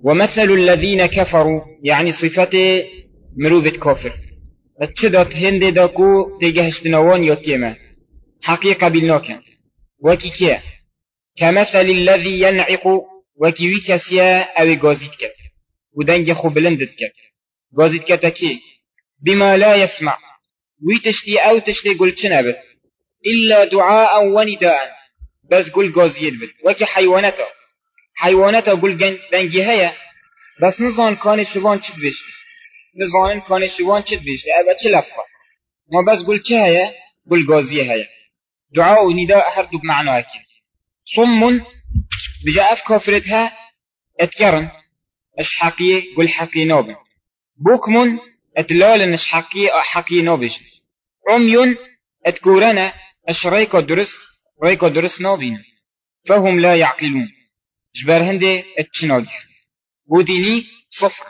ومثل الذين كفروا يعني صفة مروفة كافر اتشدت هند داكو تيجهشتنوان يتيما حقيقة بالنوكا وكي كيا كمثل الذي ينعق وكي ويكسيا أو غازيت كت. ودنج خو بلندت كت. غازيت كتكي بما لا يسمع. ويتشتي أو تشتي قل تنبت إلا دعاء ونداء. بس قل غازيت وكي حيوانتا. حيوانتا قل دنجي هيا بس نظام كان شوان چد بشت نظام كان شوان چد بشت أبا چه لفظة ما بس قل چه هيا قل غازي هيا دعاء ونداء هر دو بمعنى هكي صم بجا اف كفرتها اتكرن اش حقية قل حقي نوبن بوكم اتلال اش حقي حقي نوبج عمي اتكورنا اش ريكو درس ريكو درس نوبين فهم لا يعقلون جبر هندي اتشنوج وديني صفر.